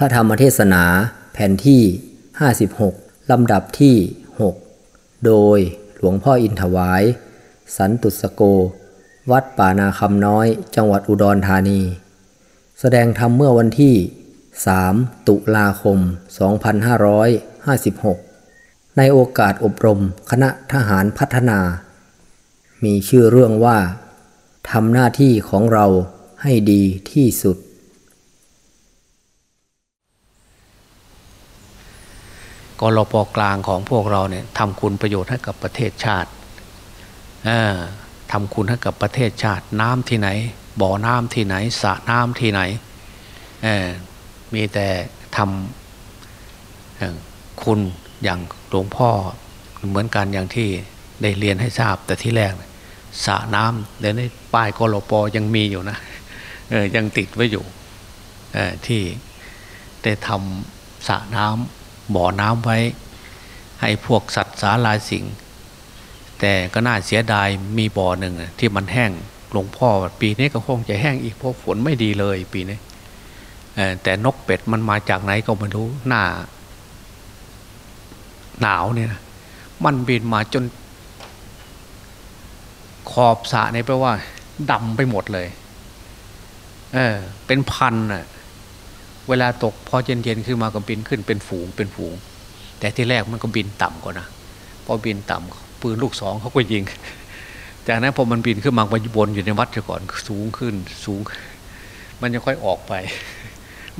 พระธรรมเทศนาแผ่นที่ 56 ลำดับที่ 6 โดยหลวงพ่ออินถวาย สันตุสโก วัดป่านาคำน้อยจังหวัดอุดรธานี แสดงธรรมเมื่อวันที่ 3 ตุลาคม 2556 ในโอกาสอบรมคณะทหารพัฒนา มีชื่อเรื่องว่าทำหน้าที่ของเราให้ดีที่สุด กรปกลางของพวกเราเนี่ยทำคุณประโยชน์ให้กับประเทศชาติทำคุณให้กับประเทศชาติ น้ำที่ไหน บ่อน้ำที่ไหนสระน้ำที่ไหนมีแต่ทำคุณอย่างหลวงพ่อเหมือนกันอย่างที่ได้เรียนให้ทราบแต่ที่แรกสระน้ำเดี๋ยวนี้ป้ายกรปยังมีอยู่นะยังติดไว้อยู่ที่ได้ทำสระน้ำ บ่อน้ำไว้ ให้พวกสัตว์สาลายสิงแต่ก็น่าเสียดายมีบ่อหนึ่งที่มันแห้งหลวงพ่อปีนี้ก็คงจะแห้งอีกเพราะฝนไม่ดีเลยปีนี้แต่นกเป็ดมันมาจากไหนก็ไม่รู้หน้า หนาวเนี่ยนะมันบินมาจน ขอบสระเนี่ยแปลว่าดำไปหมดเลย เออ เป็นพันอะ เวลาตกพอเย็นๆขึ้นมาก็บินขึ้นเป็นฝูงเป็นฝูง แต่ที่แรกมันก็บินต่ำกว่านะพอบินต่ำปืนลูกสองเขาก็ยิง จากนั้นพอมันบินขึ้นมาไปบนอยู่ในวัดก่อนสูงขึ้นสูง มันจะค่อยออกไป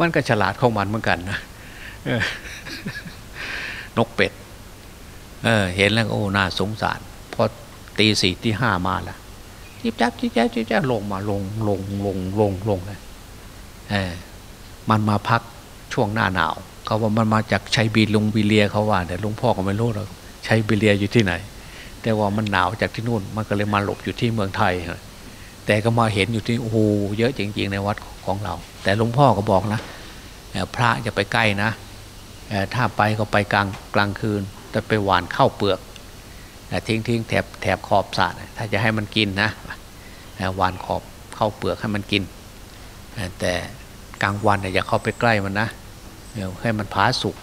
มันก็ฉลาดของมันเหมือนกันนะนกเป็ดเออเห็นแล้วโอ้น่าสงสารพอตีสี่ตีห้ามาละจิบจับจิบจับจิบจับลงมาลงลงลงลงลงเลยเออ มันมาพักช่วงหน้าหนาวเขาว่ามันมาจากชัยบีลุงบีเลียเขาว่าแต่หลวงพ่อก็ไม่รู้หรอกชัยบีเลียอยู่ที่ไหน แต่ว่ามันหนาวจากที่นู่นมันก็เลยมาหลบอยู่ที่เมืองไทยแต่ก็มาเห็นอยู่ที่โอ้โหเยอะจริง ๆ ในวัดของเรา แต่หลวงพ่อก็บอกนะพระจะไปใกล้นะถ้าไปก็ไปกลางกลางคืนแต่ไปหวานข้าวเปลือกทิ้งทิ้งแถบแถบขอบสระถ้าจะให้มันกินนะหวานขอบข้าวเปลือกให้มันกิน แต่ กลางวันอย่าเข้าไปใกล้มันนะเดี๋ยวให้มันผาสุก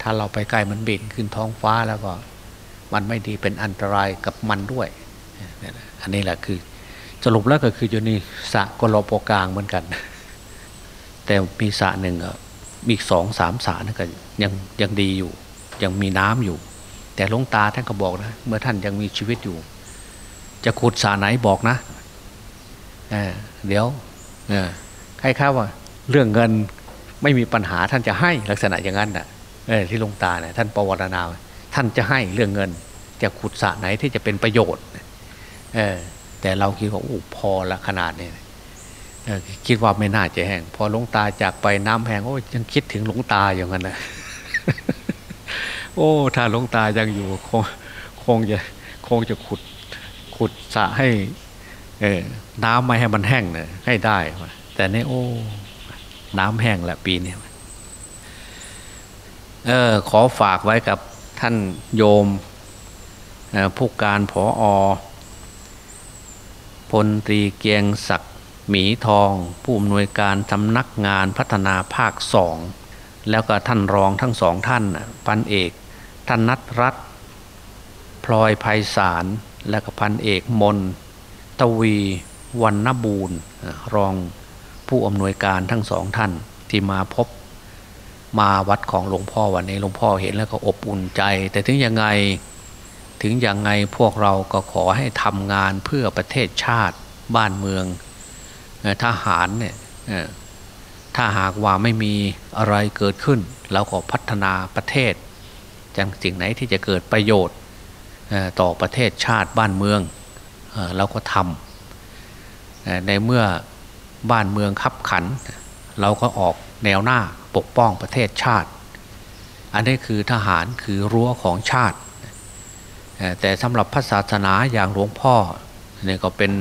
ถ้าเราไปใกล้มันบินขึ้นท้องฟ้าแล้วก็ มันไม่ดีเป็นอันตรายกับมันด้วย อันนี้แหละคือ สรุปแล้วก็คืออยู่นี่สระกรปกลางเหมือนกัน แต่มีสระหนึ่งมีสองสามสระนั่นก็ยังยังดีอยู่ ยังมีน้ำอยู่ แต่ลงตาท่านก็บอกนะ เมื่อท่านยังมีชีวิตอยู่ จะขุดสระไหนบอกนะเเดี๋ยวใครข้าว่า เรื่องเงินไม่มีปัญหาท่านจะให้ลักษณะอย่างนั้นน่ะที่ลงตาเนี่ยท่านประวัตินาท่านจะให้เรื่องเงินจะขุดสระไหนที่จะเป็นประโยชน์แต่เราคิดว่าโอ้พอละขนาดนี้คิดว่าไม่น่าจะแห้งพอหลวงตาจากไปน้ำแห้งโอ้ยังคิดถึงหลวงตาอย่างนั้นนะโอ้ถ้าหลวงตายังอยู่คงคงจะคงจะขุดขุดสระให้เอน้ำไม่ให้มันแห้งเนี่ยให้ได้แต่นี่โอ้ น้ำแห้งแหละปีนี้เออขอฝากไว้กับท่านโยมผู้การผออพลตรีเกียงศักดิ์หมีทอง ผู้อำนวยการสำนักงานพัฒนาภาคสอง แล้วก็ท่านรองทั้งสองท่านพันเอกท่านนัทรัตพลอยภัยสาร และก็พันเอกมน ตวีวันนบูรณ์รอง ผู้อำนวยการทั้งสองท่านที่มาพบมาวัดของหลวงพ่อวันนี้หลวงพ่อเห็นแล้วก็อบอุ่นใจ แต่ถึงยังไงถึงยังไงพวกเราก็ขอให้ทำงานเพื่อประเทศชาติบ้านเมืองทหารเนี่ยถ้าหากว่าไม่มีอะไรเกิดขึ้น เราก็พัฒนาประเทศจังสิ่งไหนที่จะเกิดประโยชน์ต่อประเทศชาติบ้านเมืองเราก็ทำในเมื่อ บ้านเมืองขับขัน เราก็ออกแนวหน้าปกป้องประเทศชาติ อันนี้คือทหารคือรั้วของชาติ แต่สำหรับพระศาสนาอย่างหลวงพ่อเนี่ยก็เป็น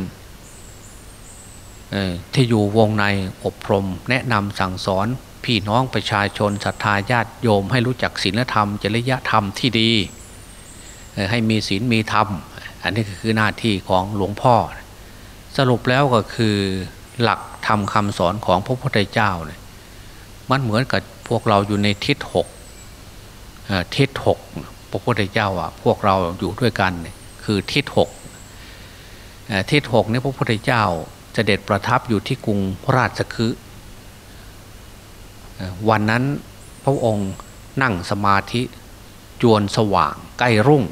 ที่อยู่วงในอบรม แนะนำสั่งสอนพี่น้องประชาชนศรัทธาญาติโยม ให้รู้จักศีลธรรมจริยธรรมที่ดี ให้มีศีลมีธรรม อันนี้คือหน้าที่ของหลวงพ่อ สรุปแล้วก็คือหลัก ธรรมคำสอนของพระพุทธเจ้าเนี่ยมันเหมือนกับพวกเราอยู่ในทิศหกทิศหกพระพุทธเจ้าอะพวกเราอยู่ด้วยกันคือทิศหกทิศหกนี่พระพุทธเจ้าเสด็จประทับอยู่ที่กรุงราชคฤห์วันนั้นพระองค์นั่งสมาธิจวนสว่างใกล้รุ่ง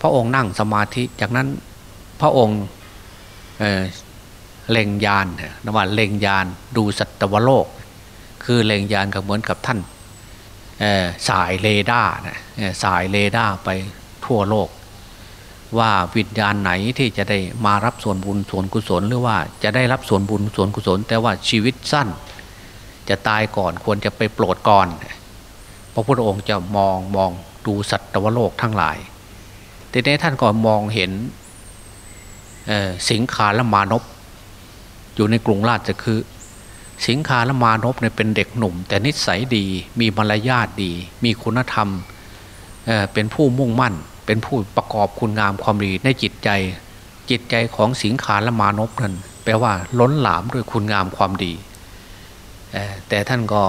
พระองค์นั่งสมาธิจากนั้นพระองค์ เล็งญาณนะว่าเล็งญาณดูสัตวโลก คือเล็งญาณก็เหมือนกับท่านสายเรดาร์นะสายเรดาร์ไปทั่วโลก ว่าวิญญาณไหนที่จะได้มารับส่วนบุญส่วนกุศลหรือว่าจะได้รับส่วนบุญส่วนกุศล แต่ว่าชีวิตสั้น จะตายก่อนควรจะไปโปรดก่อน พระพุทธองค์จะมองมองดูสัตวโลกทั้งหลายแต่ในท่านก็มองเห็นสิงคาและมานพ อยู่ในกรุงราชคือ สิงคาและมานพเนี่ยเป็นเด็กหนุ่ม แต่นิสัยดี มีมารยาทดี มีคุณธรรมเเป็นผู้มุ่งมั่น เป็นผู้ประกอบคุณงามความดีในจิตใจ จิตใจของสิงคาและมานพนั้นแปลว่าล้นหลามด้วยคุณงามความดี แต่ท่านก็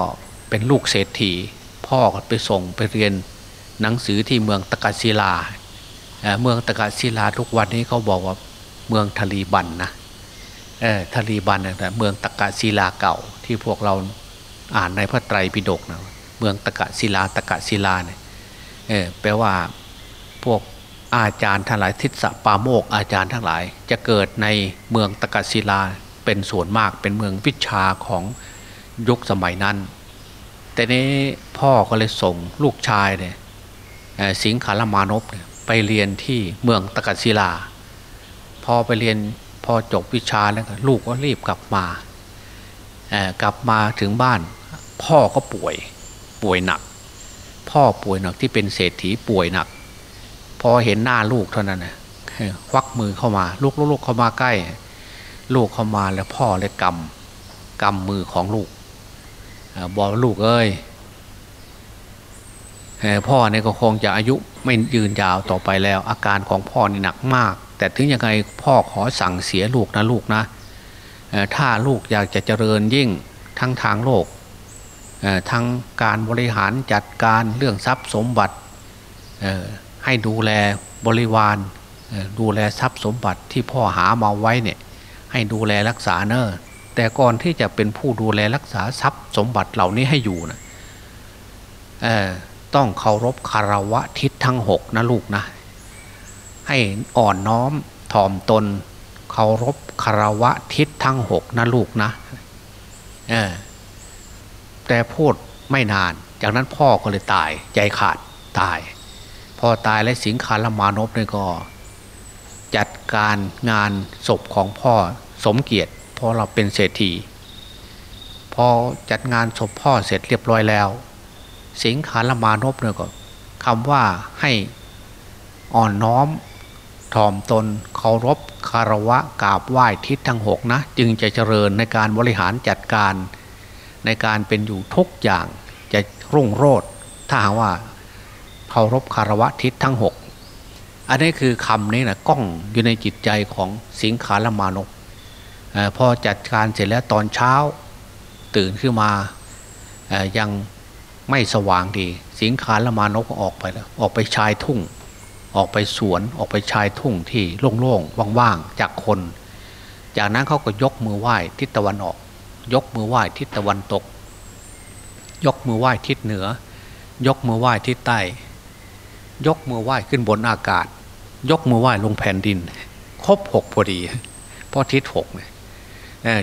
เป็นลูกเศรษฐี พ่อก็ไปส่งไปเรียนหนังสือที่เมืองตะกัศิลาเมืองตะกัศิลาทุกวันนี้เขาบอกว่าเมืองทลีบันนะ ทลีบันนะเมืองตะกะศิลาเก่าที่พวกเราอ่านในพระไตรปิฎกนะเมืองตะกะศิลาตะกะศิลาเนี่ยแปลว่าพวกอาจารย์ทั้งหลายทิศปาโมกอาจารย์ทั้งหลาย จะเกิดในเมืองตะกะศิลาเป็นส่วนมากเป็นเมืองวิชาของยุคสมัยนั้น แต่นี้พ่อก็เลยส่งลูกชายเนี่ยสิงคารมานพไปเรียนที่เมืองตะกัศิลา พอไปเรียน อจบวิชาแล้วลูกก็รีบกลับมากลับมาถึงบ้าน พ่อก็ป่วยป่วยหนัก พ่อป่วยหนักที่เป็นเศรษฐีป่วยหนัก พอเห็นหน้าลูกเท่านั้นนะควักมือเข้ามา ลูกลูกเข้ามาใกล้ ลูกเข้ามาแล้วพ่อเลยกำกำมือของลูกบอกลูกเอ้ยพ่อเนี่ยก็คงจะอายุไม่ยืนยาวต่อไปแล้ว อาการของพ่อนี่หนักมาก แต่ถึงยังไงพ่อขอสั่งเสียลูกนะลูกนะถ้าลูกอยากจะเจริญยิ่งทั้งทางโลกทั้งการบริหารจัดการเรื่องทรัพย์สมบัติให้ดูแลบริวารดูแลทรัพย์สมบัติที่พ่อหามาไว้เนี่ยให้ดูแลรักษาเนอแต่ก่อนที่จะเป็นผู้ดูแลรักษาทรัพย์สมบัติเหล่านี้ให้อยู่นะต้องเคารพคารวะทิศทั้งหกนะลูกนะ ให้อ่อนน้อมถ่อมตนเคารพคารวะทิศทั้งหกนะลูกนะแต่พูดไม่นาน จากนั้นพ่อก็เลยตายใจขาดตาย พอตายและสิงคารมานพเนี่ยก็ จัดการงานศพของพ่อสมเกียรติพอเราเป็นเศรษฐีพอจัดงานศพพ่อเสร็จเรียบร้อยแล้ว สิงขารมานพเนี่ยก็คำว่าให้อ่อนน้อม ถ่อมตนเคารพคารวะกราบไหว้ทิศทั้งหกนะจึงจะเจริญในการบริหารจัดการ ในการเป็นอยู่ทุกอย่างจะรุ่งโรจน์ถ้าหากว่าเคารพคารวะทิศทั้งหกอันนี้คือคำนี้นะก้องอยู่ในจิตใจของสิงขารมานพพอจัดการเสร็จแล้วตอนเช้าตื่นขึ้นมายังไม่สว่างดี สิงคารละมานกออกไปแล้วออกไปชายทุ่ง ออกไปสวนออกไปชายทุ่งที่โล่งๆว่างๆจากคน จากนั้นเขาก็ยกมือไหว้ทิศตะวันออก ยกมือไหว้ทิศตะวันตก ยกมือไหว้ทิศเหนือ ยกมือไหว้ทิศใต้ ยกมือไหว้ขึ้นบนอากาศ ยกมือไหว้ลงแผ่นดิน ครบหกพอดีเพราะทิศหกเนี่ย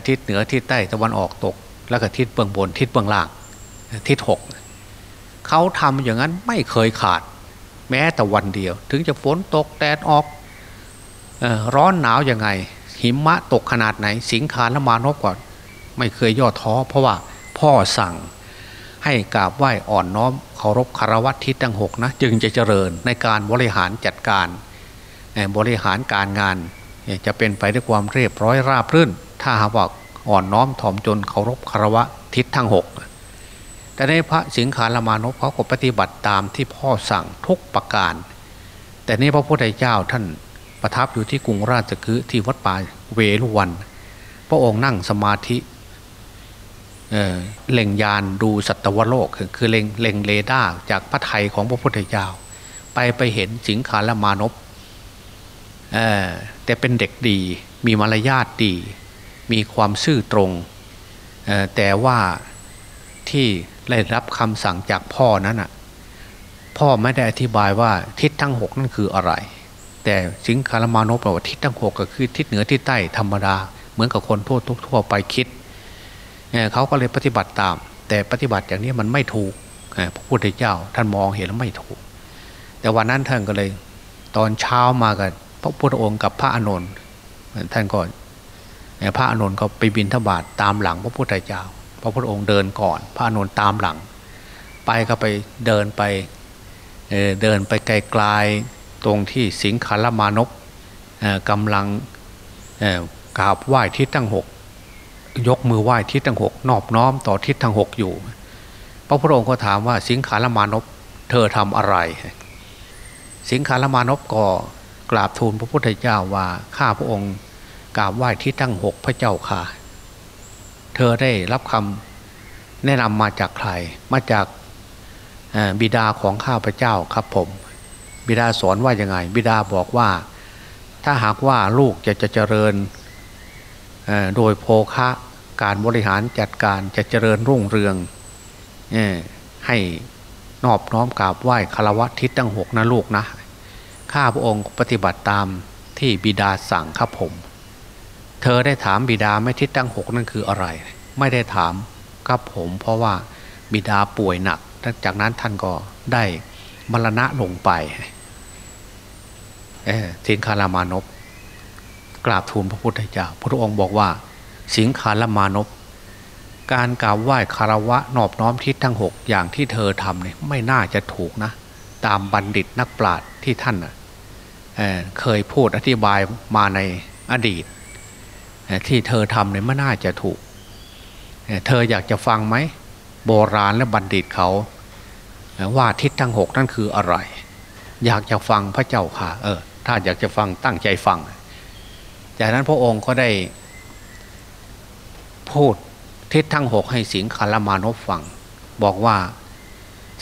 ทิศเหนือทิศใต้ตะวันออกตก แล้วก็ทิศเบื้องบนทิศเบื้องล่างทิศหกเขาทำอย่างนั้นไม่เคยขาด แม้แต่วันเดียว ถึงจะฝนตกแดดออกร้อนหนาวยังไง หิมะตกขนาดไหน สิงคารละมานพก่อน ไม่เคยย่อท้อ เพราะว่าพ่อสั่งให้กราบไหว้อ่อนน้อมเคารพคารวะทิศทั้งหกนะจึงจะเจริญในการบริหารจัดการบริหารการงานจะเป็นไปด้วยความเรียบร้อยราบรื่น ถ้าหากว่าอ่อนน้อมถ่อมจนเคารพคารวะทิศทั้งหก แต่ในพระสิงขารมานพเขาก็ปฏิบัติตามที่พ่อสั่งทุกประการ แต่นี่พระพุทธเจ้าท่านประทับอยู่ที่กรุงราชคฤห์ที่วัดป่าเวลุวัน พระองค์นั่งสมาธิเล็งยานดูสัตวโลก คือเล็งเล็งเรดาจากพระไทยของพระพุทธเจ้า ไปไปเห็นสิงคาและมานพแต่เป็นเด็กดีมีมารยาทดี มีความซื่อตรง แต่ว่าที่ ได้รับคำสั่งจากพ่อนั้นอะพ่อไม่ได้อธิบายว่าทิศทั้งหกนั่นคืออะไร แต่สิงคารมานพบอกว่าทิศทั้งหกก็คือทิศเหนือทิศใต้ธรรมดา เหมือนกับคนทั่วทั่วไปคิดเขาก็เลยปฏิบัติตาม แต่ปฏิบัติอย่างนี้มันไม่ถูกพระพุทธเจ้าท่านมองเห็นแล้วไม่ถูก แต่วันนั้นท่านก็เลย ตอนเช้ามากันพระพุทธองค์กับพระอานนท์ท่านก็พระอานนท์ก็ไปบินทบาทตามหลังพระพุทธเจ้า ระพุทธองค์เดินก่อน พระอานนตามหลัง ไปก็ไปเดินไปเเดินไปไกลๆตรงที่สิงคารมานพกำลังกราบไหว้ทิศทั้งหกยกมือไหว้ทิศทั้งหกนอบน้อมต่อทิศทั้งหกอยู่ พระพุทธองค์ก็ถามว่าสิงคารมานพเธอทำอะไร สิงคารมานพก็กราบทูลพระพุทธเจ้าว่าข้าพระองค์กราบไหว้ทิศทั้งหกพระเจ้าค่ะ เธอได้รับคำแนะนำมาจากใคร มาจากบิดาของข้าพเจ้าครับผม บิดาสอนว่ายังไง บิดาบอกว่า ถ้าหากว่าลูกจะจะเจริญโดยโภคะการบริหารจัดการจะเจริญรุ่งเรืองให้นอบน้อมกราบไหว้คารวะทิศตั้งหกนะลูกนะข้าพระองค์ปฏิบัติตามที่บิดาสั่งครับผม เธอได้ถามบิดาไม่ทิศตั้งหกนั่นคืออะไร ไม่ได้ถามครับผมเพราะว่าบิดาป่วยหนัก จากนั้นท่านก็ได้มรณะลงไปสิงคารามานพกราบทูลพระพุทธเจ้า พระองค์บอกว่า สิงคารามานพการกราบไหว้คารวะนอบน้อมทิศทั้งหกอย่างที่เธอทำเนี่ยไม่น่าจะถูกนะ ตามบัณฑิตนักปราชญ์ที่ท่านเเคยพูดอธิบายมาในอดีต ที่เธอทำเนี่ยไม่น่าจะถูก เธออยากจะฟังไหม โบราณและบัณฑิตเขา ว่าทิศทั้งหกนั่นคืออะไร อยากจะฟังพระเจ้าค่ะ เออ ถ้าอยากจะฟังตั้งใจฟัง จากนั้นพระองค์ก็ได้ พูดทิศทั้งหกให้สิงคารมานพฟัง บอกว่า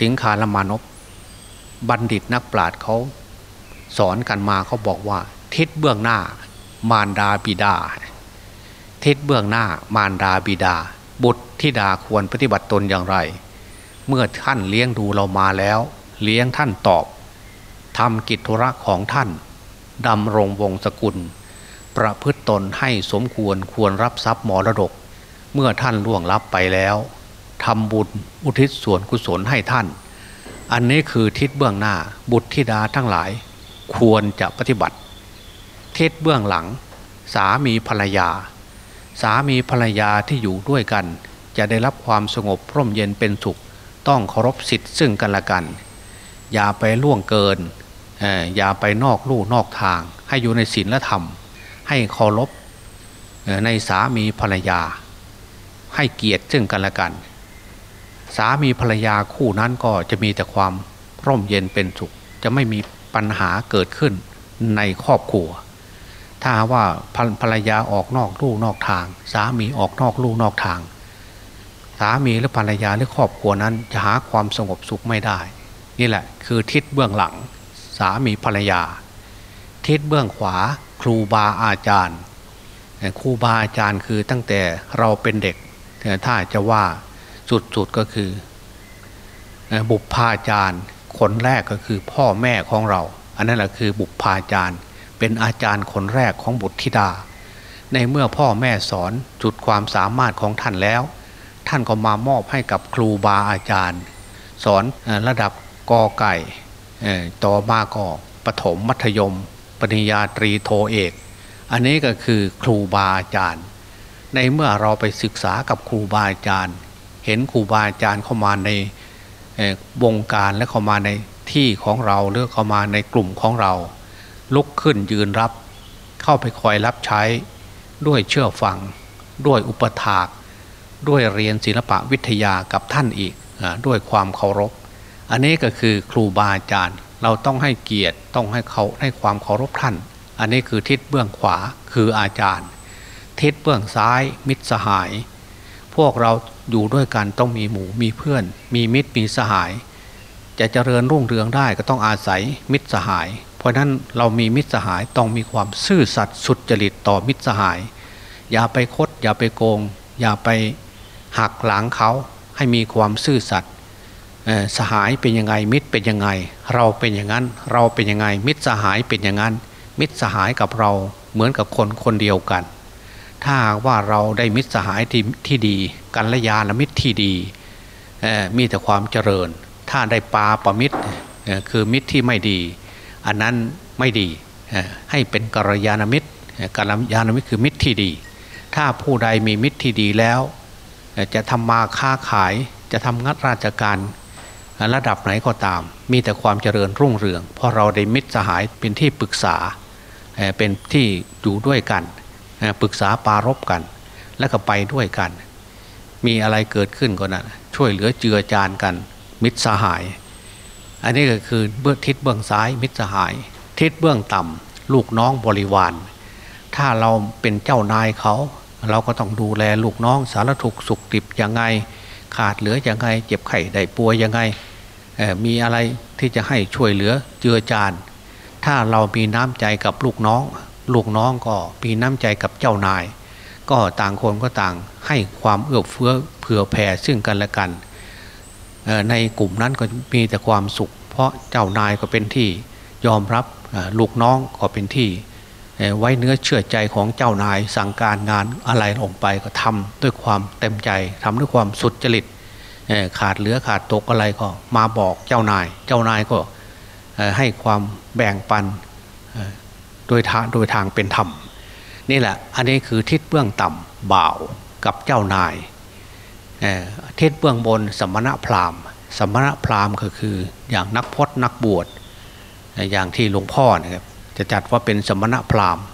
สิงคารมานพบัณฑิตนักปราชญ์เขาสอนกันมาเขาบอกว่า ทิศเบื้องหน้ามารดาบิดา ทิศเบื้องหน้ามารดาบิดา บุตรธิดาควรปฏิบัติตนอย่างไร เมื่อท่านเลี้ยงดูเรามาแล้ว เลี้ยงท่านตอบทำกิจธุระของท่านดำรงวงศกุล ประพฤตตนให้สมควรควรรับทรัพย์มรดก เมื่อท่านล่วงลับไปแล้วทำบุญอุทิศส่วนกุศลให้ท่าน อันนี้คือทิศเบื้องหน้าบุตรธิดาทั้งหลาย ควรจะปฏิบัติ ทิศเบื้องหลัง สามีภรรยา สามีภรรยาที่อยู่ด้วยกัน จะได้รับความสงบร่มเย็นเป็นสุข ต้องเคารพสิทธิ์ซึ่งกันและกัน อย่าไปล่วงเกินอย่าไปนอกลู่นอกทาง ให้อยู่ในศีลและธรรม ให้เคารพในสามีภรรยา ให้เกียรติซึ่งกันและกัน สามีภรรยาคู่นั้นก็จะมีแต่ความร่มเย็นเป็นสุข จะไม่มีปัญหาเกิดขึ้นในครอบครัว ถ้าว่าภรรยาออกนอกลู่นอกทาง สามีออกนอกลู่นอกทาง สามีหรือภรรยาหรือครอบครัวนั้นจะหาความสงบสุขไม่ได้ นี่แหละคือทิศเบื้องหลัง สามีภรรยา ทิศเบื้องขวา ครูบาอาจารย์ครูบาอาจารย์คือตั้งแต่เราเป็นเด็กถ้าจะว่าสุดๆก็คือ บุพพาจารย์คนแรกก็คือพ่อแม่ของเรา อันนั้นแหละคือบุพพาจารย์ เป็นอาจารย์คนแรกของบุตรธิดา ในเมื่อพ่อแม่สอนจุดความสามารถของท่านแล้ว ท่านก็มามอบให้กับครูบาอาจารย์ สอนระดับกอไก่ต่อมาก็ปถมมัธยม ปริญญาตรีโทเอก อันนี้ก็คือครูบาอาจารย์ ในเมื่อเราไปศึกษากับครูบาอาจารย์ เห็นครูบาอาจารย์เข้ามาในวงการและเข้ามาในที่ของเราหรือเข้ามาในกลุ่มของเรา ลุกขึ้นยืนรับ เข้าไปคอยรับใช้ด้วยเชื่อฟัง ด้วยอุปถาก ด้วยเรียนศิลปะวิทยากับท่านอีกด้วยความเคารพ อันนี้ก็คือครูบาอาจารย์เราต้องให้เกียรติต้องให้เขาให้ความเคารพท่าน อันนี้คือทิศเบื้องขวาคืออาจารย์ ทิศเบื้องซ้ายมิตรสหาย พวกเราอยู่ด้วยกันต้องมีหมู่มีเพื่อน มีมิตรมีสหาย จะเจริญรุ่งเรืองได้ก็ต้องอาศัยมิตรสหาย ราะนั้นเรามีมิตรสหายต้องมีความซื่อสัตย์สุจริตต่อมิตรสหาย อย่าไปคด อย่าไปโกง อย่าไปหักหลังเขาให้มีความซื่อสัตย์สหายเป็นยังไงมิตรเป็นยังไง เราเป็นอย่างนั้น เราเป็นยังไง มิตรสหายเป็นอย่างนั้น มิตรสหายกับเราเหมือนกับคนคนเดียวกัน ถ้าว่าเราได้มิตรสหายที่ที่ดีกันละยาณมิตรที่ดีมีแต่ความเจริญ ถ้าได้ปาประมิตรคือมิตรที่ไม่ดี อันนั้นไม่ดีให้เป็นกัลยาณมิตรกัลยาณมิตรคือมิตรที่ดี ถ้าผู้ใดมีมิตรที่ดีแล้ว จะทำมาค้าขายจะทำงัดราชการระดับไหนก็ตาม มีแต่ความเจริญรุ่งเรือง เพราะเราได้มิตรสหายเป็นที่ปรึกษาเป็นที่อยู่ด้วยกันปรึกษาปารบกัน และก็ไปด้วยกัน มีอะไรเกิดขึ้นก็นะ่ะช่วยเหลือเจือจานกัน มิตรสหาย อันนี้ก็คือเบื้องทิศเบื้องซ้ายมิตรสหาย ทิศเบื้องต่ำลูกน้องบริวาร ถ้าเราเป็นเจ้านายเขา เราก็ต้องดูแลลูกน้องสารถุกสุขดิบยังไง ขาดเหลือยังไง เจ็บไข้ได้ป่วยยังไงมีอะไรที่จะให้ช่วยเหลือเจือจาน ถ้าเรามีน้ำใจกับลูกน้อง ลูกน้องก็มีน้ำใจกับเจ้านาย ก็ต่างคนก็ต่างให้ความเอื้อเฟื้อเผื่อแผ่ซึ่งกันและกัน ในกลุ่มนั้นก็มีแต่ความสุข เพราะเจ้านายก็เป็นที่ยอมรับลูกน้องก็เป็นที่ไว้เนื้อเชื่อใจของเจ้านายสั่งการงานอะไรลงไปก็ทำด้วยความเต็มใจทำด้วยความสุดจริตขาดเหลือขาดตกอะไรก็มาบอกเจ้านาย เจ้านายก็ให้ความแบ่งปันโดยทางโดยทางเป็นธรรม นี่แหละอันนี้คือทิศเบื้องต่ำบ่าวกับเจ้านาย เทศเบื้องบนสมณะพราหมณ์ สมณะพราหมณ์ก็คืออย่างนักพจนักบวชอย่างที่หลวงพ่อนะครับจะจัดว่าเป็นสมณะพราหมณ์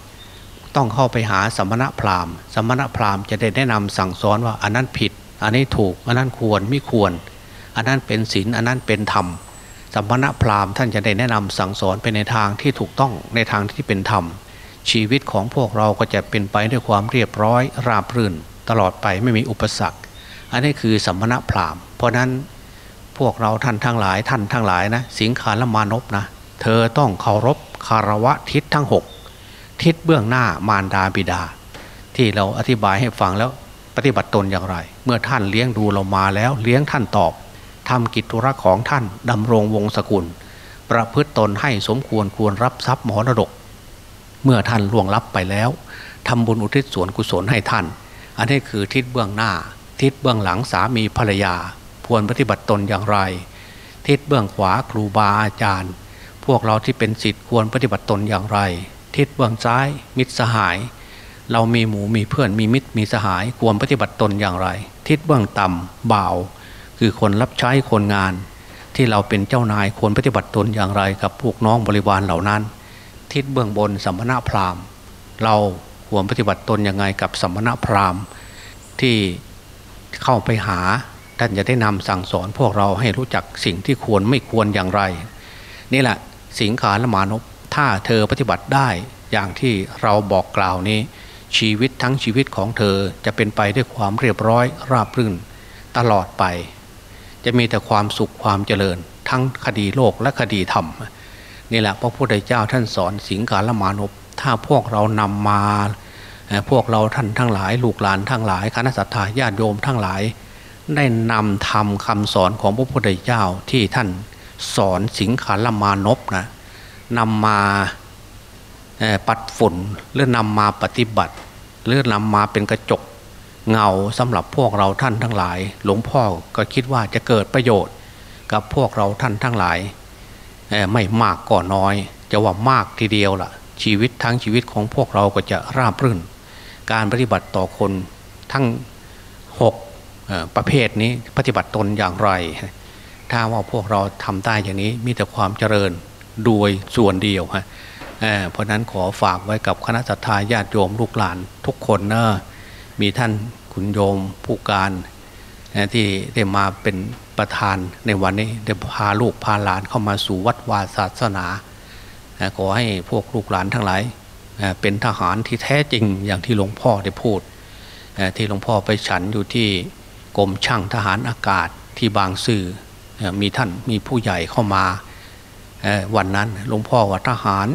ต้องเข้าไปหาสมณะพราหมณ์ สมณะพราหมณ์จะได้แนะนำสั่งสอนว่าอันนั้นผิด อันนี้ถูก อันนั้นควรไม่ควร อันนั้นเป็นศีลอันนั้นเป็นธรรม สมณะพราหมณ์ท่านจะได้แนะนำสั่งสอนไปในทางที่ถูกต้องในทางที่เป็นธรรม ชีวิตของพวกเราก็จะเป็นไปด้วยความเรียบร้อยราบรื่น ตลอดไปไม่มีอุปสรรค อันนี้คือสมณะพราหมณ์ เพราะนั้นพวกเราท่านทั้งหลายท่านทั้งหลายนะสิงคาละมานพนะเธอต้องเคารพคารวะทิศทั้งหกทิศเบื้องหน้ามารดาบิดา ที่เราอธิบายให้ฟังแล้วปฏิบัติตนอย่างไร เมื่อท่านเลี้ยงดูเรามาแล้วเลี้ยงท่านตอบทำกิจธุระของท่านดำรงวงศกุล ประพฤติตนให้สมควรควรรับทรัพย์มรดก เมื่อท่านล่วงลับไปแล้วทำบุญอุทิศส่วนกุศลให้ท่าน อันนี้คือทิศเบื้องหน้า ทิศเบื้องหลังสามีภรรยาควรปฏิบัติตนอย่างไร ทิศเบื้องขวาครูบาอาจารย์ พวกเราที่เป็นสิทธิ์ควรปฏิบัติตนอย่างไร ทิศเบื้องซ้าย มิตรสหาย เรามีหมูมีเพื่อนมีมิตรมีสหายควรปฏิบัติตนอย่างไร ทิศเบื้องต่ำบ่าว คือคนรับใช้คนงาน ที่เราเป็นเจ้านายควรปฏิบัติตนอย่างไรกับพวกน้องบริวารเหล่านั้น ทิศเบื้องบนสัมมณพราหมณ์ เราควรปฏิบัติตนยังไงกับสัมมณพราหมณ์ที่ เข้าไปหาท่านจะได้นำสั่งสอนพวกเราให้รู้จักสิ่งที่ควรไม่ควรอย่างไร นี่แหละสิงขารมานพถ้าเธอปฏิบัติได้อย่างที่เราบอกกล่าวนี้ ชีวิตทั้งชีวิตของเธอจะเป็นไปด้วยความเรียบร้อยราบรื่นตลอดไป จะมีแต่ความสุขความเจริญ ทั้งคดีโลกและคดีธรรมนี่แหละพระพุทธเจ้าท่านสอนสิงขารมานพถ้าพวกเรานำมา พวกเราท่านทั้งหลาย ลูกหลานทั้งหลายคณะสัตยาญาติโยมทั้งหลาย ได้นำทำคำสอนของพระพุทธเจ้าที่ท่านสอนสิงขารมานพนะนำมาปัดฝุ่นหรือนำมาปฏิบัติหรือนำมาเป็นกระจกเงาสำหรับพวกเราท่านทั้งหลาย หลวงพ่อก็คิดว่าจะเกิดประโยชน์ กับพวกเราท่านทั้งหลาย ไม่มากก็น้อย จะว่ามากทีเดียวละ่ะ ชีวิตทั้งชีวิตของพวกเราก็จะราบรื่น การปฏิบัติต่อคนทั้งหกประเภทนี้ปฏิบัติตนอย่างไร ถ้าว่าพวกเราทำได้อย่างนี้มีแต่ความเจริญโดยส่วนเดียวฮะเพราะนั้นขอฝากไว้กับคณะสัตยาญาติโยมลูกหลานทุกคนนะมีท่านคุณโยมผู้การที่ได้มาเป็นประธานในวันนี้ได้พาลูกพาหลานเข้ามาสู่วัดวาศาสนา ขอให้พวกลูกหลานทั้งหลาย เป็นทหารที่แท้จริงอย่างที่หลวงพ่อได้พูด ที่หลวงพ่อไปฉันอยู่ที่กรมช่างทหารอากาศที่บางซื่อมีท่านมีผู้ใหญ่เข้ามาวันนั้นหลวงพ่อว่าทหาร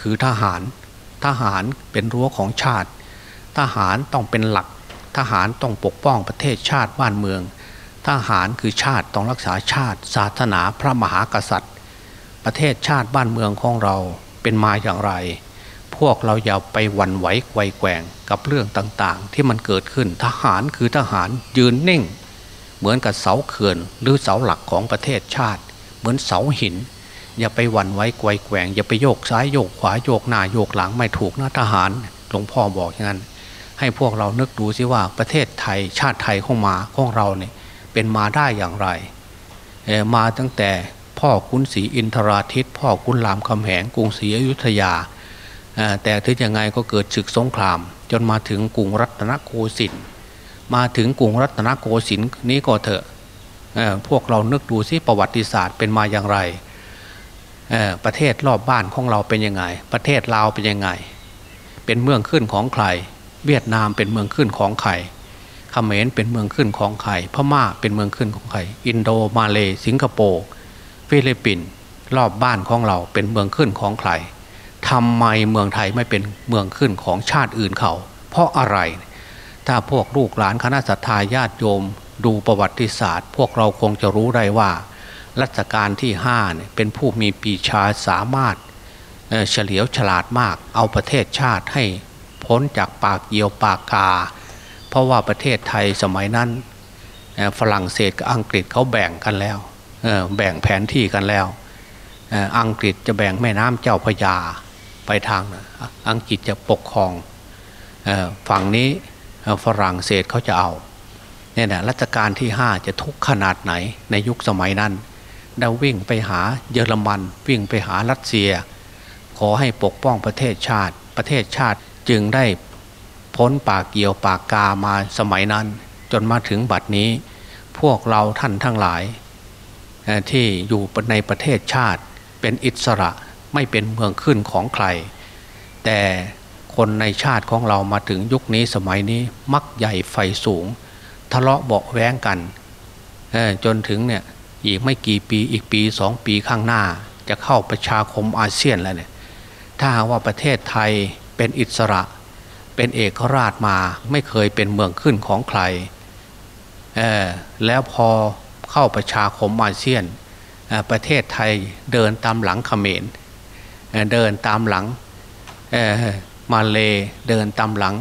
คือทหารทหารเป็นรั้วของชาติ ทหารต้องเป็นหลัก ทหารต้องปกป้องประเทศชาติบ้านเมือง ทหารคือชาติต้องรักษาชาติ ศาสนาพระมหากษัตริย์ ประเทศชาติบ้านเมืองของเราเป็นมาอย่างไร พวกเราอย่าไปหวั่นไหวไกวแกว่งกับเรื่องต่างๆ ที่มันเกิดขึ้นทหารคือทหารยืนนิ่ง เหมือนกับเสาเขื่อนหรือเสาหลักของประเทศชาติ เหมือนเสาหิน อย่าไปหวั่นไหวไกวแกว่ง อย่าไปโยกซ้ายโยกขวาโยกหน้าโยกหลังไม่ถูกนะทหารหลวงพ่อบอกอย่างนั้น ให้พวกเรานึกดูสิว่าประเทศไทยชาติไทยของมาของเราเนี่ยเป็นมาได้อย่างไรมาตั้งแต่พ่อคุณศรีอินทราทิตพ่อคุณรามคำแหงกรุงศรีอยุธยา แต่ถึงยังไงก็เกิดศึกสงคราม จนมาถึงกรุงรัตนโกสินทร์มาถึงกรุงรัตนโกสินทร์นี้ก็เถอะพวกเรานึกดูสิประวัติศาสตร์เป็นมาอย่างไร ประเทศรอบบ้านของเราเป็นยังไง ประเทศลาวเป็นยังไง เป็นเมืองขึ้นของใคร เวียดนามเป็นเมืองขึ้นของใครเขมรเป็นเมืองขึ้นของใครพม่าเป็นเมืองขึ้นของใครอินโดมาเลสิงคโปร์ฟิลิปปินส์รอบบ้านของเราเป็นเมืองขึ้นของใคร ทำไมเมืองไทยไม่เป็นเมืองขึ้นของชาติอื่นเขา เพราะอะไร ถ้าพวกลูกหลานคณะสัตยาญาติโยม ดูประวัติศาสตร์ พวกเราคงจะรู้ได้ว่า รัชกาลที่ห้าเนี่ยเป็นผู้มีปีชาสามารถเฉลียวฉลาดมาก เอาประเทศชาติให้พ้นจากปากเยียวปากกา เพราะว่าประเทศไทยสมัยนั้นฝรั่งเศสกับอังกฤษเขาแบ่งกันแล้วแบ่งแผนที่กันแล้ว อังกฤษจะแบ่งแม่น้ำเจ้าพยา ไปทางอังกฤษจะปกครองฝั่งนี้ฝรั่งเศสเขาจะเอาเนี่ยนะรัชกาลที่ห้าจะทุกขนาดไหนในยุคสมัยนั้นได้วิ่งไปหาเยอรมันวิ่งไปหารัสเซีย ขอให้ปกป้องประเทศชาติ ประเทศชาติจึงได้พ้นปากเกี่ยวปากกามาสมัยนั้น จนมาถึงบัดนี้ พวกเราท่านทั้งหลายที่อยู่ในประเทศชาติเป็นอิสระ ไม่เป็นเมืองขึ้นของใคร แต่คนในชาติของเรามาถึงยุคนี้สมัยนี้มักใหญ่ไฟสูง ทะเลาะเบาแว้งกันจนถึงเนี่ยอีกไม่กี่ปีอีกปีสองปีข้างหน้า จะเข้าประชาคมอาเซียนแล้วเนี่ยถ้าว่าประเทศไทยเป็นอิสระ เป็นเอกราชมาไม่เคยเป็นเมืองขึ้นของใครแล้วพอเข้าประชาคมอาเซียนประเทศไทยเดินตามหลังเขมร เดินตามหลังมาเลเดินตามหลัง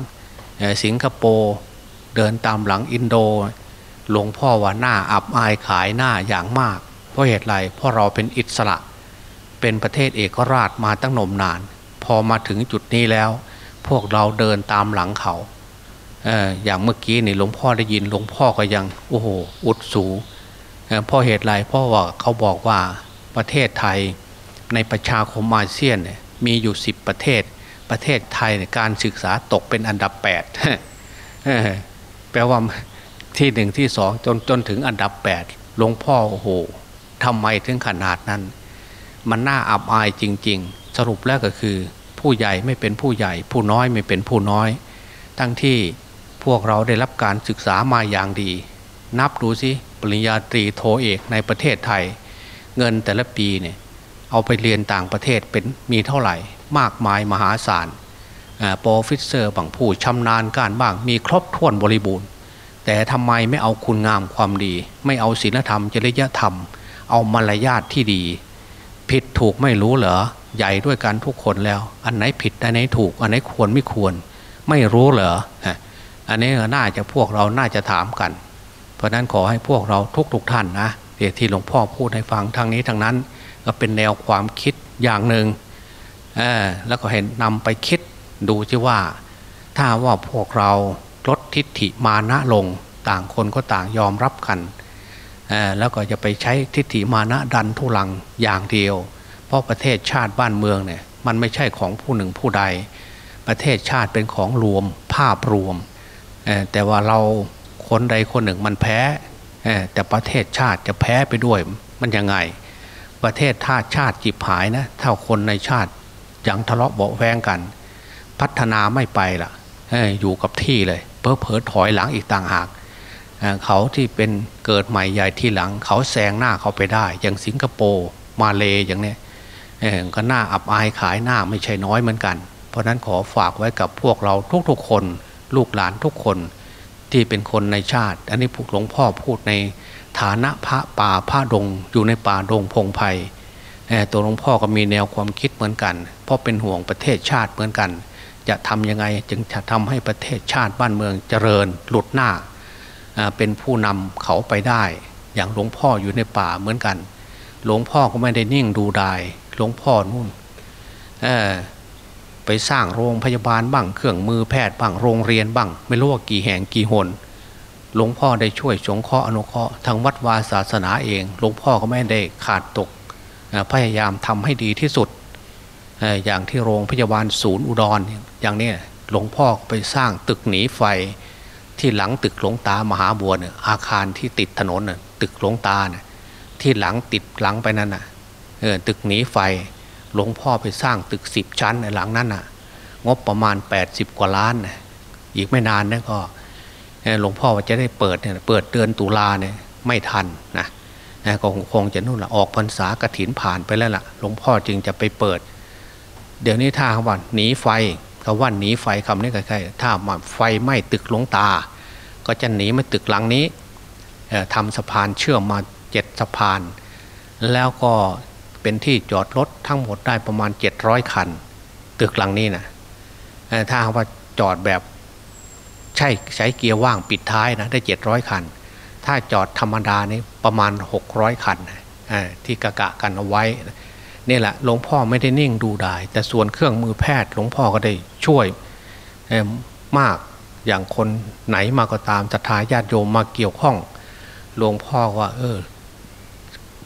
สิงคโปร์เดินตามหลังอินโด หลวงพ่อว่าหน้าอับอายขายหน้าอย่างมาก เพราะเหตุไรเพราะเราเป็นอิสระ เป็นประเทศเอกราชมาตั้งนมนาน พอมาถึงจุดนี้แล้ว พวกเราเดินตามหลังเขาเอออย่างเมื่อกี้นี่หลวงพ่อได้ยินหลวงพ่อก็ยังโอ้โหอุดสูเพราะเหตุไรเพราะว่าเขาบอกว่าประเทศไทย ในประชาคมอาเซียนมีอยู่สิบประเทศ ประเทศไทยการศึกษาตกเป็นอันดับแปดแปลว่าที่หนึ่งที่สองจนจนถึงอันดับแปดหลวงพ่อโอ้โหทำไมถึงขนาดนั้น มันน่าอับอายจริง ๆ สรุปแล้วก็คือ ผู้ใหญ่ไม่เป็นผู้ใหญ่ ผู้น้อยไม่เป็นผู้น้อย ทั้งที่พวกเราได้รับการศึกษามาอย่างดี นับดูสิปริญญาตรีโทเอกในประเทศไทย เงินแต่ละปีเนี่ย เอาไปเรียนต่างประเทศเป็นมีเท่าไหร่ มากมายมหาศาล professor บ้างผู้ชำนาญการบ้างมีครบถ้วนบริบูรณ์ แต่ทำไมไม่เอาคุณงามความดี ไม่เอาศีลธรรมจริยธรรม เอามารยาทที่ดี ผิดถูกไม่รู้เหรอใหญ่ด้วยกันทุกคนแล้ว อันไหนผิดอันไหนถูก อันไหนควรไม่ควร ไม่รู้เหรออันนี้น่าจะพวกเราน่าจะถามกัน เพราะนั้นขอให้พวกเราทุกๆทท่านนะเดี๋ยวที่หลวงพ่อพูดให้ฟังทางนี้ทางนั้น ก็เป็นแนวความคิดอย่างหนึ่งแล้วก็เห็นนำไปคิดดูจิว่า ถ้าว่าพวกเราลดทิฏฐิมานะลงต่างคนก็ต่างยอมรับกันแล้วก็จะไปใช้ทิฏฐิมานะดันทุลังอย่างเดียว เพราะประเทศชาติบ้านเมืองเนี่ยมันไม่ใช่ของผู้หนึ่งผู้ใด ประเทศชาติเป็นของรวมภาพรวม แต่ว่าเราคนใดคนหนึ่งมันแพ้ แต่ประเทศชาติจะแพ้ไปด้วยมันยังไง ประเทศชาติชาติจิบหายนะถ้าคนในชาติยังทะเลาะเบาแวงกัน พัฒนาไม่ไปล่ะอยู่กับที่เลยเพอเพอถอยหลังอีกต่างหากเขาที่เป็นเกิดใหม่ใหญ่ที่หลัง เขาแซงหน้าเขาไปได้ อย่างสิงคโปร์มาเลอย่างนี้ก็หน้าอับอายขายหน้าไม่ใช่น้อยเหมือนกัน เพราะนั้นขอฝากไว้กับพวกเราทุกๆคน ลูกหลานทุกคนที่เป็นคนในชาติ อันนี้ผูกหลวงพ่อพูดใน ฐานะพระป่าพระดง อยู่ในป่าดงพงไพ่ตัวหลวงพ่อก็มีแนวความคิดเหมือนกัน เพราะเป็นห่วงประเทศชาติเหมือนกัน จะทำยังไงจึงจะทำให้ประเทศชาติบ้านเมืองเจริญหลุดหน้า เป็นผู้นำเขาไปได้ อย่างหลวงพ่ออยู่ในป่าเหมือนกัน หลวงพ่อก็ไม่ได้นิ่งดูดายหลวงพ่อนู่นไปสร้างโรงพยาบาลบ้างเครื่องมือแพทย์บ้างโรงเรียนบ้าง ไม่รู้ว่ากี่แห่งกี่หน หลวงพ่อได้ช่วยสงเคราะห์อนุเคราะห์ทางวัดวาศาสนาเอง หลวงพ่อก็ไม่ได้ขาดตกพยายามทำให้ดีที่สุด อย่างที่โรงพยาบาลศูนย์อุดรอย่างนี้หลวงพ่อไปสร้างตึกหนีไฟ ที่หลังตึกหลวงตามหาบัวเนี่ยอาคารที่ติดถนนน่ะตึกหลวงตาเนี่ยที่หลังติดหลังไปนั่นน่ะตึกหนีไฟหลวงพ่อไปสร้างตึกสิบชั้นในหลังนั้นน่ะ งบประมาณ 80 กว่าล้านนะอีกไม่นานนะก็ หลวงพ่อว่าจะได้เปิดเนี่ยเปิดเดือนตุลาเนี่ยไม่ทันนะก็คงจะนู่นละออกพรรษากระถินผ่านไปแล้วล่ะ หลวงพ่อจึงจะไปเปิด เดี๋ยวนี้ถ้าว่าหนีไฟคำว่าหนีไฟคำนี้ใครๆถ้ามาไฟไหม้ตึกหลวงตา ก็จะหนีมาตึกหลังนี้ทำสะพานเชื่อมมาเจ็ดสะพาน แล้วก็เป็นที่จอดรถทั้งหมดได้ประมาณ 700 คัน ตึกหลังนี้นะถ้าว่าจอดแบบ ใช่ใช้เกียร์ว่างปิดท้ายนะได้700คัน ถ้าจอดธรรมดานี่ประมาณ600คันที่กะกะกันเอาไว้นี่แหละหลวงพ่อไม่ได้นิ่งดูได้แต่ส่วนเครื่องมือแพทย์หลวงพ่อก็ได้ช่วยมากอย่างคนไหนมาก็ตามศรัทธาญาติโยมมาเกี่ยวข้องหลวงพ่อว่า เออ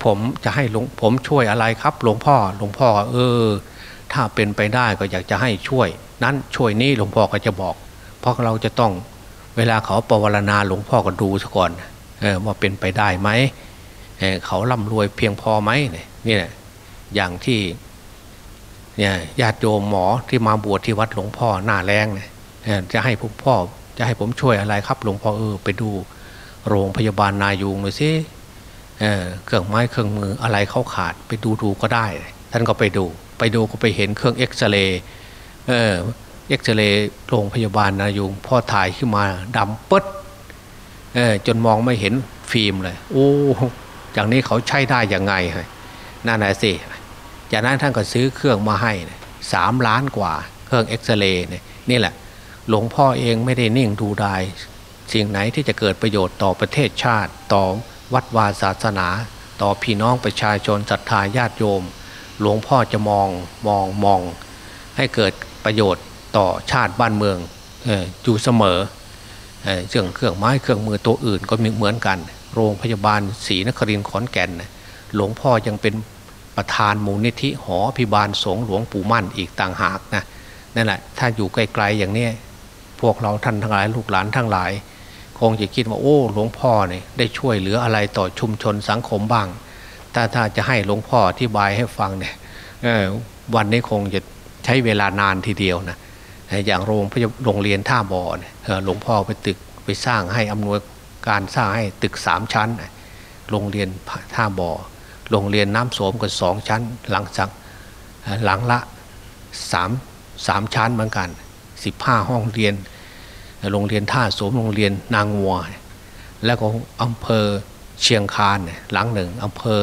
ผมจะให้หลวงผมช่วยอะไรครับ หลวงพ่อหลวงพ่อ เออ ถ้าเป็นไปได้ก็อยากจะให้ช่วย นั้นช่วยนี่หลวงพ่อก็จะบอก เพราะเราจะต้องเวลาเขาปวารณาหลวงพ่อก็ดูซะก่อนว่าเป็นไปได้ไหมเเขาร่ำรวยเพียงพอไหมนี่แหละอย่างที่เนี่ยญาติโยมหมอที่มาบวชที่วัดหลวงพ่อหน้าแรงเนี่ยจะให้ผมพ่อจะให้ผมช่วยอะไรครับหลวงพ่อเออไปดูโรงพยาบาลนายูงหน่อยสิเครื่องไม้เครื่องมืออะไรเขาขาดไปดูดูก็ได้ ท่านก็ไปดู ไปดูก็ไปเห็นเครื่องเอ็กซเรย์ เอ็กซเรย์โรงพยาบาลนายุงพ่อถ่ายขึ้นมาดำปึ๊ดเออจนมองไม่เห็นฟิล์มเลย โอ้อย่างนี้เขาใช้ได้ยังไงฮะนั่นแหะสิจากนั้นท่านก็ซื้อเครื่องมาให้สามล้านกว่า เครื่องเอ็กซเรย์นี่แหละ หลวงพ่อเองไม่ได้นิ่งดูได้สิ่งไหนที่จะเกิดประโยชน์ต่อประเทศชาติ ต่อวัดวาศาสนา ต่อพี่น้องประชาชนศรัทธาญาติโยม หลวงพ่อจะมองมองมอง ให้เกิดประโยชน์ ต่อชาติบ้านเมืองอยู่เสมอเครื่องเครื่องไม้เครื่องมือตัวอื่นก็มีเหมือนกัน โรงพยาบาลศรีนครินทร์ขอนแก่น หลวงพ่อยังเป็นประธานมูลนิธิหอพิบาลสงหลวงปู่มั่นอีกต่างหากนะนั่นแหละถ้าอยู่ไกลๆอย่างนี้พวกเราท่านทั้งหลายลูกหลานทั้งหลาย คงจะคิดว่าโอ้หลวงพ่อเนี่ยได้ช่วยเหลืออะไรต่อชุมชนสังคมบ้าง ถ้าถ้าจะให้หลวงพ่ออธิบายให้ฟังเนี่ยวันนี้คงจะใช้เวลานานทีเดียวนะ อย่างโรงพยาโรงเรียนท่าบ่อนหลวงพ่อไปตึกไปสร้างให้อำนวยการสร้างให้ตึกสามชั้น โรงเรียนท่าบ่อ โรงเรียนน้ำโสมก็สองชั้น หลังจากหลังละสามสามชั้นเหมือนกันสิบห้าห้องเรียน โรงเรียนท่าโสมโรงเรียนนางงัว แล้วก็อำเภอเชียงคานหลังหนึ่งอำเภอ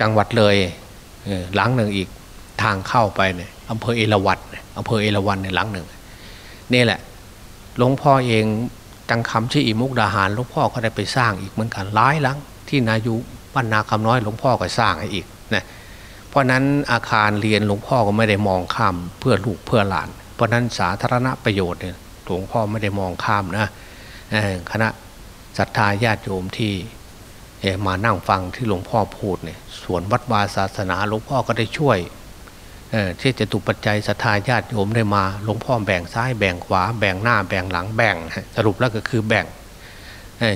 จังหวัดเลยหลังหนึ่งอีกทางเข้าไปเนี่ยอำเภอเอราวัณ อำเภอเอราวัณในหลังหนึ่งนี่แหละหลวงพ่อเองจังคำชื่ออิมุกดาหารหลวงพ่อก็ได้ไปสร้างอีกเหมือนกันหลายหลัง ที่นายุบ้านนาคำน้อยหลวงพ่อก็สร้างอีกนะเพราะนั้นอาคารเรียนหลวงพ่อก็ไม่ได้มองข้ามเพื่อลูกเพื่อหลาน เพราะนั้นสาธารณประโยชน์เนี่ยหลวงพ่อไม่ได้มองข้ามนะคณะศรัทธาญาติโยมที่มานั่งฟังที่หลวงพ่อพูดเนี่ยส่วนวัดวาศาสนาหลวงพ่อก็ได้ช่วย ที่จะตุปัจจัยศรัทธาญาติโยมได้มาหลวงพ่อแบ่งซ้ายแบ่งขวา แบ่งหน้าแบ่งหลังแบ่ง สรุปแล้วก็คือแบ่ง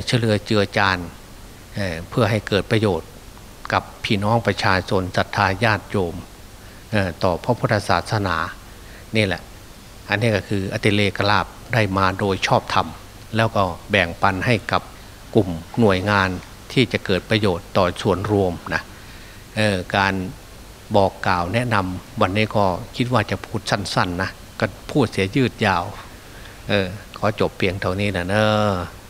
เฉลือเจือจานเพื่อให้เกิดประโยชน์กับพี่น้องประชาชนศรัทธาญาติโยมต่อพระพุทธศาสนานี่แหละ อันนี้ก็คืออติเลกลาบได้มาโดยชอบธรรม แล้วก็แบ่งปันให้กับกลุ่มหน่วยงานที่จะเกิดประโยชน์ต่อส่วนรวมนะการ บอกกล่าวแนะนำวันนี้ก็คิดว่าจะพูดสั้นๆนะก็พูดเสียยืดยาว เออขอจบเพียงเท่านี้นะเนอะ